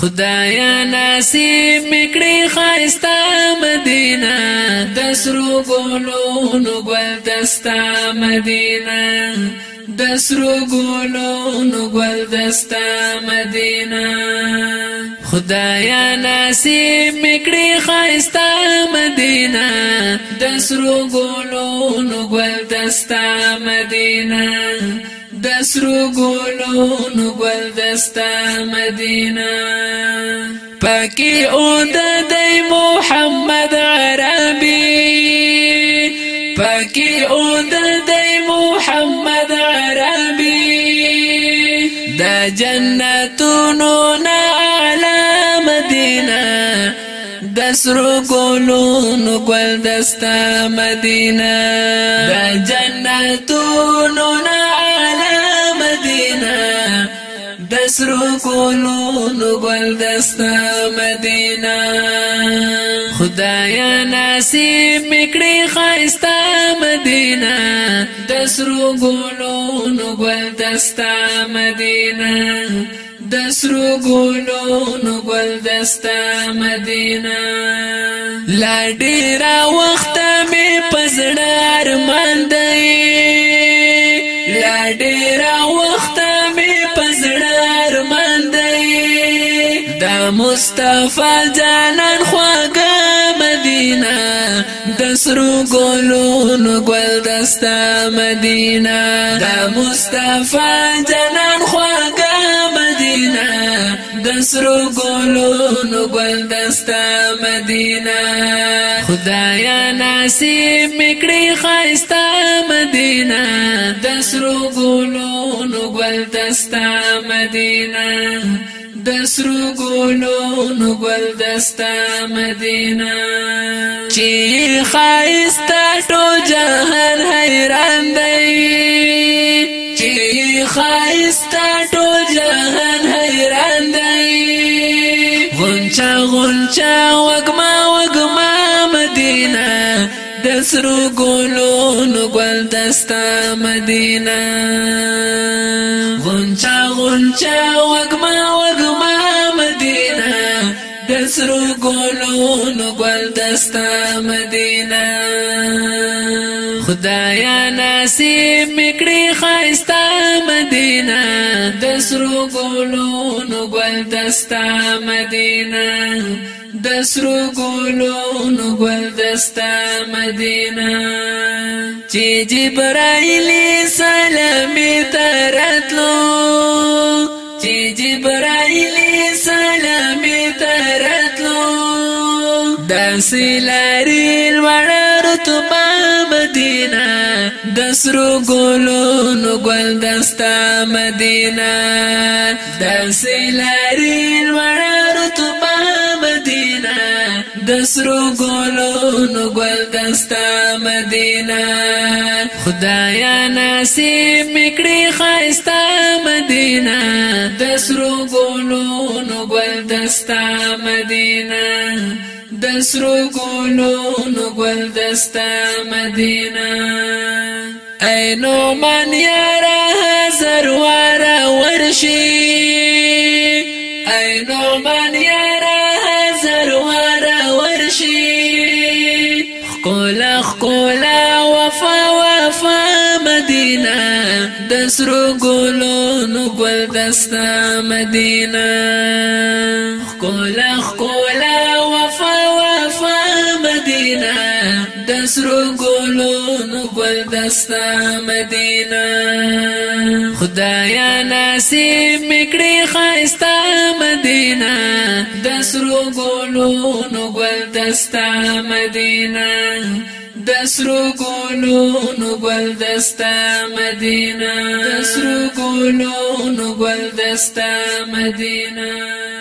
خدایا نصیب میکړي خاستا مدینه د سرو ګلونو ګل دستا مدینه د سرو ګلونو ګل دستا مدینه خدایا نصیب میکړي خاستا مدینه د سرو ګلونو ګل دستا مدینه دسرو گلونو گل دستا مدینہ پاکی اون د دی محمد عربی پاکی اون د دی محمد عربی دا جنتونو نه سرو ګلونو ګل دستا مدینه د جنتونو نه مدینه د سرو ګلونو ګل دستا مدینه خدایا نصیب میکړي خاستا مدینه د سرو ګلونو ګل دستا مدینه د سرو ګلو نو ګل دستا مدینه لا ډیر وخت می پزړه ارمان دی لا ډیر وخت می پزړه ارمان دی د مصطفی جانان خواګه مدینه د سرو ګلو نو ګل دستا مدینه د مصطفی جانان سرو ګلونو ګل دستا مدینه خدایا نصیب میکړي خاستا مدینه د سرو ګلونو ګل دستا مدینه د سرو ګلونو ګل دستا مدینه چې خاستا ټو جهان حیران دی چې خاستا ټو جهان حیران دی غونچا غونچا وګما وګما مدینه د سرو ګلونو ګل دستا مدینه غونچا غونچا وګما وګما مدینه د سرو ګلونو ګل دستا مدینه خدایا نصیب میکړي خاستا مدینه د سرو ګلونو ګلونو ګل دستا مدینه د سرو ګلونو ګل دستا مدینه چې جبرائیل سلام ترتلو چې جبرائیل سلام ترتلو د سلاري ورته مدینه د سرو ګلونو ګل دستا مدینه د سیلاری لوړ رتبه مدینه د سرو ګلونو ګل دستا مدینه خدایا نصیب میکړي خاستا مدینه د سرو ګلونو ګل دستا مدینه د سرو ګلونو ګل دستا مدینه اینو من یارا هزار وارا ورشي اینو من یارا هزار وارا ورشي خکولا خکولا وفا وفا مدینه دسرو گلونو گل دستا مدینہ خکولا خکولا وفا مدینه د سرو ګلونو ګل دستا مدینه خدایا نصیب میکړي خاستا مدینه د سرو ګلونو ګل دستا مدینه د سرو ګلونو ګل دستا مدینه د سرو ګلونو ګل دستا مدینه